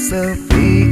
Selfie.